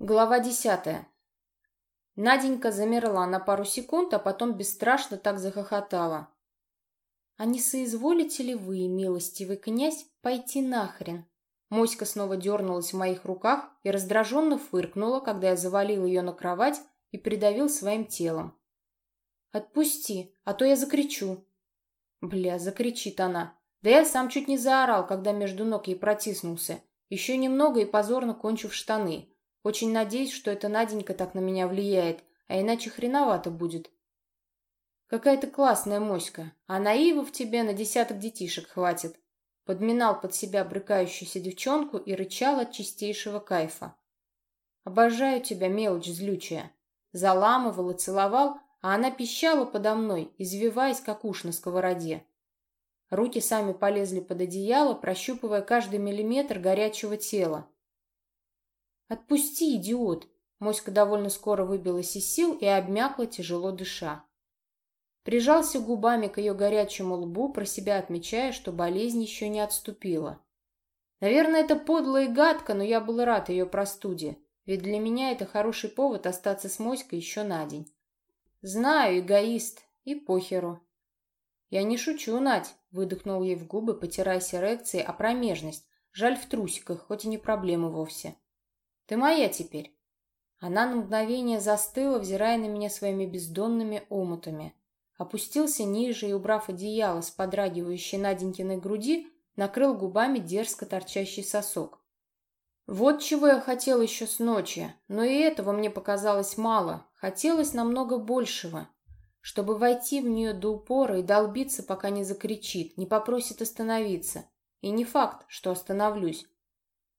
Глава десятая. Наденька замерла на пару секунд, а потом бесстрашно так захохотала. «А не соизволите ли вы, милостивый князь, пойти нахрен?» Моська снова дернулась в моих руках и раздраженно фыркнула, когда я завалил ее на кровать и придавил своим телом. «Отпусти, а то я закричу». Бля, закричит она. Да я сам чуть не заорал, когда между ног ей протиснулся. Еще немного и позорно кончу в штаны. Очень надеюсь, что эта Наденька так на меня влияет, а иначе хреновато будет. Какая ты классная моська, а наивов тебе на десяток детишек хватит. Подминал под себя брыкающуюся девчонку и рычал от чистейшего кайфа. Обожаю тебя, мелочь злючая. Заламывал и целовал, а она пищала подо мной, извиваясь, как уж на сковороде. Руки сами полезли под одеяло, прощупывая каждый миллиметр горячего тела. «Отпусти, идиот!» Моська довольно скоро выбилась из сил и обмякла, тяжело дыша. Прижался губами к ее горячему лбу, про себя отмечая, что болезнь еще не отступила. Наверное, это подло и гадко, но я был рад ее простуде, ведь для меня это хороший повод остаться с Моськой еще на день. Знаю, эгоист, и похеру. Я не шучу, Надь, выдохнул ей в губы, потирая с эрекцией, а промежность. Жаль в трусиках, хоть и не проблема вовсе. Ты моя теперь. Она на мгновение застыла, взирая на меня своими бездонными омутами. Опустился ниже и, убрав одеяло с подрагивающей Наденькиной груди, накрыл губами дерзко торчащий сосок. Вот чего я хотел еще с ночи, но и этого мне показалось мало, хотелось намного большего. Чтобы войти в нее до упора и долбиться, пока не закричит, не попросит остановиться. И не факт, что остановлюсь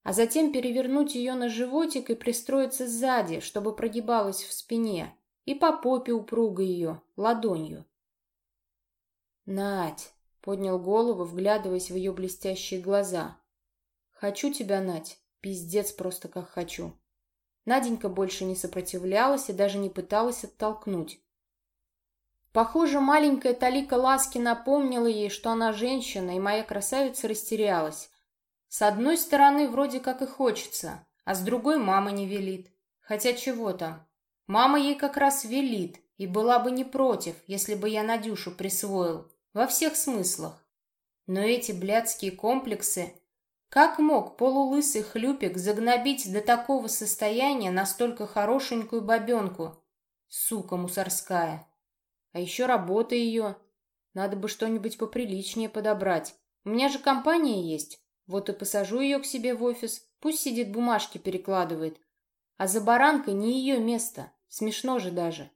а затем перевернуть ее на животик и пристроиться сзади, чтобы прогибалась в спине, и по попе упруго ее, ладонью. «Надь!» — поднял голову, вглядываясь в ее блестящие глаза. «Хочу тебя, Надь, пиздец просто как хочу». Наденька больше не сопротивлялась и даже не пыталась оттолкнуть. Похоже, маленькая Талика ласки напомнила ей, что она женщина, и моя красавица растерялась. С одной стороны, вроде как и хочется, а с другой мама не велит. Хотя чего там? Мама ей как раз велит, и была бы не против, если бы я Надюшу присвоил. Во всех смыслах. Но эти блядские комплексы... Как мог полулысый хлюпик загнобить до такого состояния настолько хорошенькую бабенку? Сука мусорская. А еще работа ее. Надо бы что-нибудь поприличнее подобрать. У меня же компания есть. Вот и посажу ее к себе в офис, пусть сидит бумажки перекладывает. А за баранкой не ее место, смешно же даже.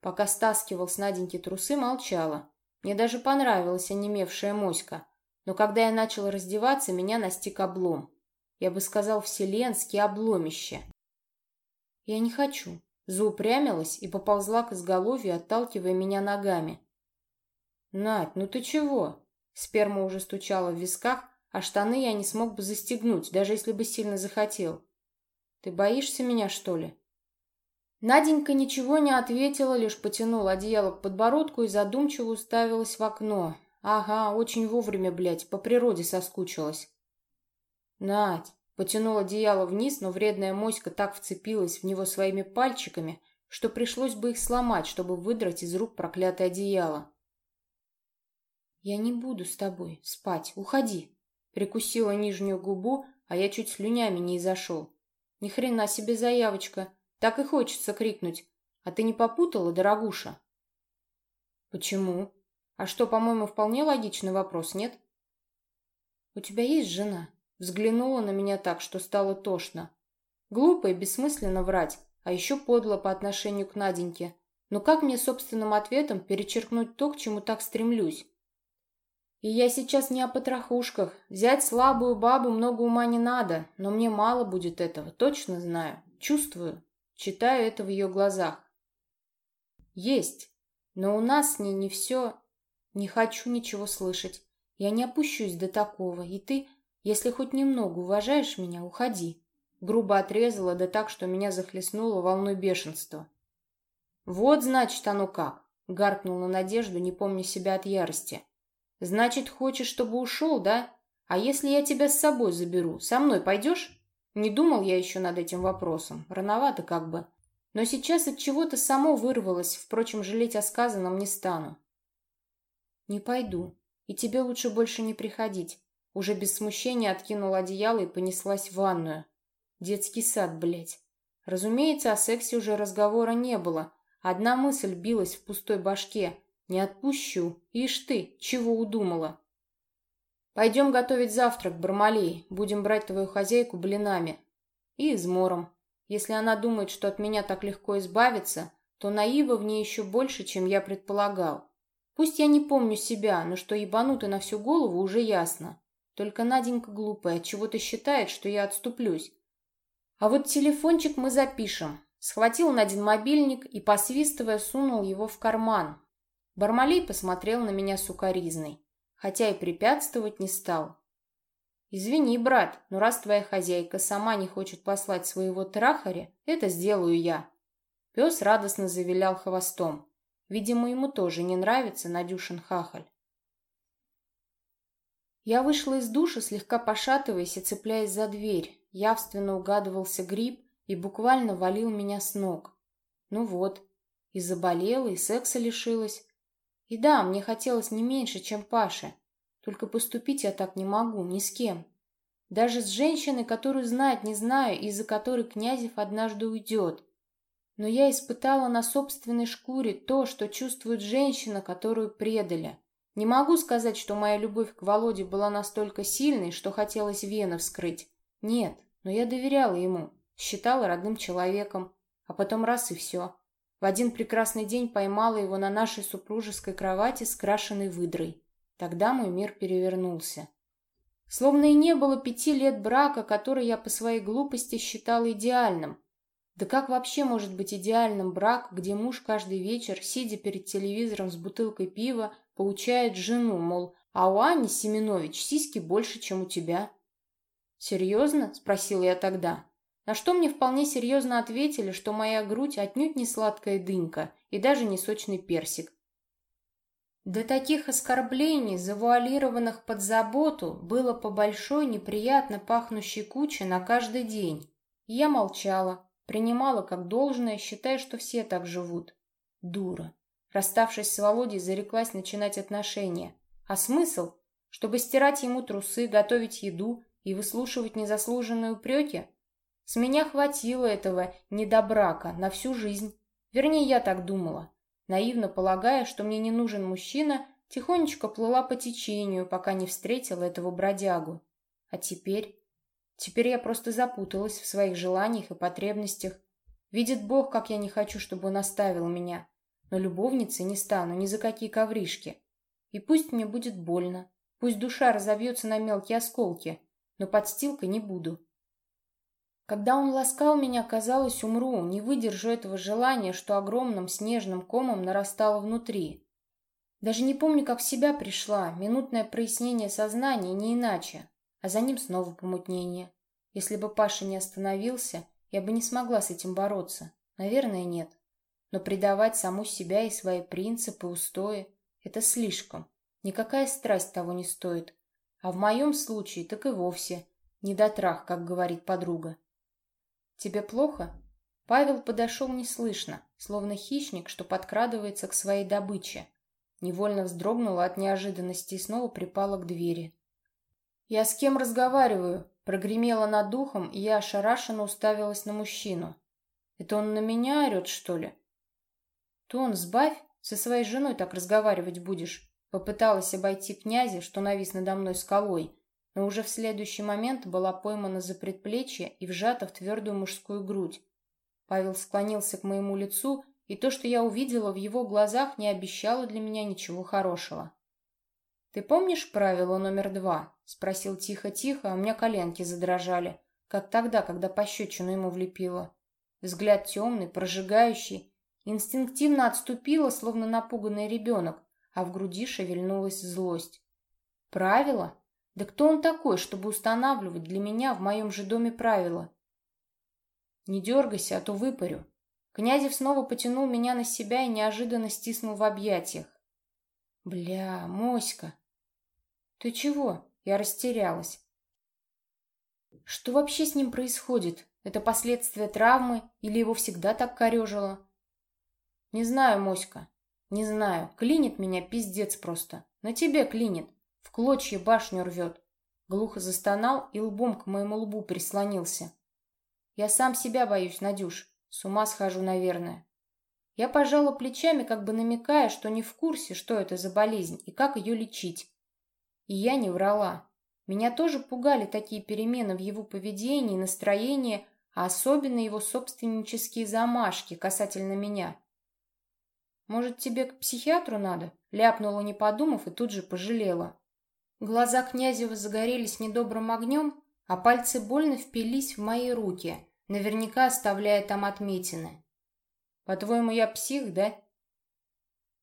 Пока стаскивал с Наденьки трусы, молчала. Мне даже понравилась онемевшая моська. Но когда я начал раздеваться, меня настиг облом. Я бы сказал, вселенский обломище. Я не хочу. Заупрямилась и поползла к изголовью, отталкивая меня ногами. «Надь, ну ты чего?» Сперма уже стучала в висках, а штаны я не смог бы застегнуть, даже если бы сильно захотел. Ты боишься меня, что ли? Наденька ничего не ответила, лишь потянула одеяло к подбородку и задумчиво уставилась в окно. Ага, очень вовремя, блядь, по природе соскучилась. Надь, потянула одеяло вниз, но вредная моська так вцепилась в него своими пальчиками, что пришлось бы их сломать, чтобы выдрать из рук проклятое одеяло. «Я не буду с тобой спать. Уходи!» Прикусила нижнюю губу, а я чуть слюнями не изошел. Ни хрена себе заявочка. Так и хочется крикнуть. А ты не попутала, дорогуша? Почему? А что, по-моему, вполне логичный вопрос, нет? У тебя есть жена? Взглянула на меня так, что стало тошно. Глупо и бессмысленно врать, а еще подло по отношению к Наденьке. Но как мне собственным ответом перечеркнуть то, к чему так стремлюсь? И я сейчас не о потрохушках. Взять слабую бабу много ума не надо, но мне мало будет этого, точно знаю. Чувствую. Читаю это в ее глазах. Есть. Но у нас с ней не все... Не хочу ничего слышать. Я не опущусь до такого. И ты, если хоть немного уважаешь меня, уходи. Грубо отрезала, да так, что меня захлестнуло волной бешенства. Вот, значит, оно как. Гаркнул на Надежду, не помня себя от ярости. Значит, хочешь, чтобы ушел, да? А если я тебя с собой заберу, со мной пойдешь? Не думал я еще над этим вопросом. Рановато как бы. Но сейчас от чего-то само вырвалось, впрочем, жалеть о сказанном не стану. Не пойду. И тебе лучше больше не приходить. Уже без смущения откинула одеяло и понеслась в ванную. Детский сад, блядь. Разумеется, о сексе уже разговора не было. Одна мысль билась в пустой башке. Не отпущу. Ишь ты, чего удумала? Пойдем готовить завтрак, Бармалей. Будем брать твою хозяйку блинами. И измором. Если она думает, что от меня так легко избавиться, то наива в ней еще больше, чем я предполагал. Пусть я не помню себя, но что ебанута на всю голову уже ясно. Только Наденька глупая, чего-то считает, что я отступлюсь. А вот телефончик мы запишем. Схватил Надин мобильник и, посвистывая, сунул его в карман. Бармалей посмотрел на меня сукоризной, хотя и препятствовать не стал. «Извини, брат, но раз твоя хозяйка сама не хочет послать своего трахаря, это сделаю я». Пес радостно завилял хвостом. Видимо, ему тоже не нравится Надюшин хахаль. Я вышла из душа, слегка пошатываясь и цепляясь за дверь. Явственно угадывался гриб и буквально валил меня с ног. Ну вот, и заболела, и секса лишилась. И да, мне хотелось не меньше, чем Паше. Только поступить я так не могу, ни с кем. Даже с женщиной, которую знать не знаю, из-за которой Князев однажды уйдет. Но я испытала на собственной шкуре то, что чувствует женщина, которую предали. Не могу сказать, что моя любовь к Володе была настолько сильной, что хотелось вены вскрыть. Нет, но я доверяла ему, считала родным человеком, а потом раз и все. В один прекрасный день поймала его на нашей супружеской кровати с крашеной выдрой. Тогда мой мир перевернулся. Словно и не было пяти лет брака, который я по своей глупости считала идеальным. Да как вообще может быть идеальным брак, где муж каждый вечер, сидя перед телевизором с бутылкой пива, получает жену, мол, а у Ани Семенович сиськи больше, чем у тебя? «Серьезно?» – спросила я тогда. На что мне вполне серьезно ответили, что моя грудь отнюдь не сладкая дынька и даже не сочный персик, до таких оскорблений, завуалированных под заботу, было по большой неприятно пахнущей куче на каждый день. я молчала, принимала как должное, считая, что все так живут. Дура. Расставшись с Володей, зареклась начинать отношения. А смысл? Чтобы стирать ему трусы, готовить еду и выслушивать незаслуженные упреки? С меня хватило этого недобрака на всю жизнь. Вернее, я так думала наивно полагая, что мне не нужен мужчина, тихонечко плыла по течению, пока не встретила этого бродягу. А теперь... Теперь я просто запуталась в своих желаниях и потребностях. Видит Бог, как я не хочу, чтобы он оставил меня. Но любовницей не стану ни за какие ковришки. И пусть мне будет больно, пусть душа разовьется на мелкие осколки, но подстилкой не буду. Когда он ласкал меня, казалось, умру, не выдержу этого желания, что огромным снежным комом нарастало внутри. Даже не помню, как в себя пришла, минутное прояснение сознания, не иначе, а за ним снова помутнение. Если бы Паша не остановился, я бы не смогла с этим бороться. Наверное, нет. Но предавать саму себя и свои принципы, устои — это слишком. Никакая страсть того не стоит. А в моем случае так и вовсе. Не дотрах, как говорит подруга. «Тебе плохо?» Павел подошел неслышно, словно хищник, что подкрадывается к своей добыче. Невольно вздрогнула от неожиданности и снова припала к двери. «Я с кем разговариваю?» Прогремела над духом, и я ошарашенно уставилась на мужчину. «Это он на меня орет, что ли?» «Тон, сбавь, со своей женой так разговаривать будешь». Попыталась обойти князя, что навис надо мной скалой, но уже в следующий момент была поймана за предплечье и вжата в твердую мужскую грудь. Павел склонился к моему лицу, и то, что я увидела в его глазах, не обещало для меня ничего хорошего. «Ты помнишь правило номер два?» — спросил тихо-тихо, а у меня коленки задрожали, как тогда, когда пощечину ему влепила. Взгляд темный, прожигающий, инстинктивно отступила, словно напуганный ребенок, а в груди шевельнулась злость. «Правило?» Да кто он такой, чтобы устанавливать для меня в моем же доме правила? Не дергайся, а то выпарю. Князев снова потянул меня на себя и неожиданно стиснул в объятиях. Бля, моська. Ты чего? Я растерялась. Что вообще с ним происходит? Это последствия травмы или его всегда так корежило? Не знаю, Моська, не знаю. Клинит меня пиздец просто. На тебе клинит. В клочья башню рвет. Глухо застонал и лбом к моему лбу прислонился. Я сам себя боюсь, Надюш. С ума схожу, наверное. Я пожала плечами, как бы намекая, что не в курсе, что это за болезнь и как ее лечить. И я не врала. Меня тоже пугали такие перемены в его поведении, настроении, а особенно его собственнические замашки касательно меня. «Может, тебе к психиатру надо?» Ляпнула, не подумав, и тут же пожалела. Глаза Князева загорелись недобрым огнем, а пальцы больно впились в мои руки, наверняка оставляя там отметины. «По-твоему, я псих, да?»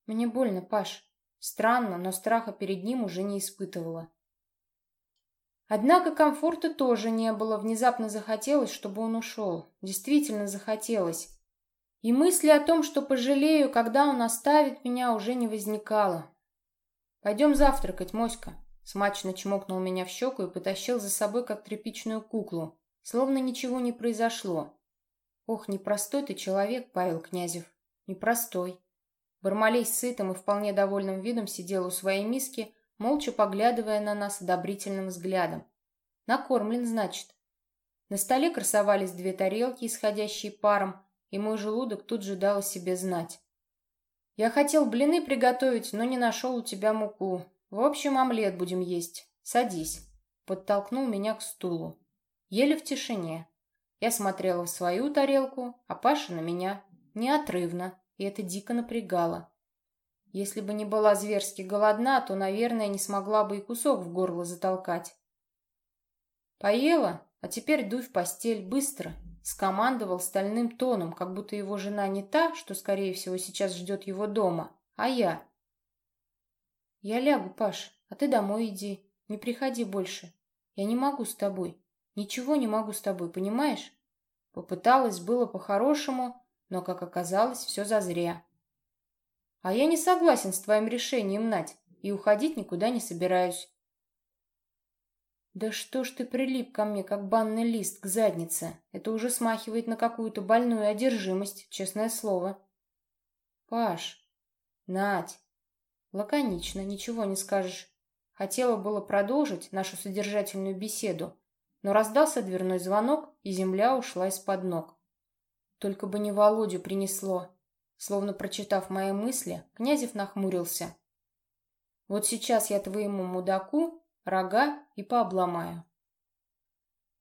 «Мне больно, Паш». Странно, но страха перед ним уже не испытывала. Однако комфорта тоже не было, внезапно захотелось, чтобы он ушел. Действительно захотелось. И мысли о том, что пожалею, когда он оставит меня, уже не возникало. «Пойдем завтракать, Моська», — смачно чмокнул меня в щеку и потащил за собой, как тряпичную куклу, словно ничего не произошло. Ох, непростой ты человек, Павел Князев, непростой. Бармалей с сытым и вполне довольным видом сидел у своей миски, молча поглядывая на нас одобрительным взглядом. Накормлен, значит. На столе красовались две тарелки, исходящие паром, и мой желудок тут же дал о себе знать. Я хотел блины приготовить, но не нашел у тебя муку. В общем, омлет будем есть. Садись. Подтолкнул меня к стулу. Еле в тишине. Я смотрела в свою тарелку, а Паша на меня. Неотрывно, и это дико напрягало. Если бы не была зверски голодна, то, наверное, не смогла бы и кусок в горло затолкать. Поела, а теперь дуй в постель быстро, скомандовал стальным тоном, как будто его жена не та, что, скорее всего, сейчас ждет его дома, а я. Я лягу, Паш, а ты домой иди, не приходи больше. Я не могу с тобой, ничего не могу с тобой, понимаешь? Попыталась было по-хорошему, но, как оказалось, все зазря. А я не согласен с твоим решением, Надь, и уходить никуда не собираюсь. Да что ж ты прилип ко мне, как банный лист к заднице? Это уже смахивает на какую-то больную одержимость, честное слово. Паш, Надь, лаконично, ничего не скажешь. Хотела было продолжить нашу содержательную беседу, но раздался дверной звонок, и земля ушла из-под ног. Только бы не Володю принесло. Словно прочитав мои мысли, Князев нахмурился. Вот сейчас я твоему мудаку рога и пообломаю.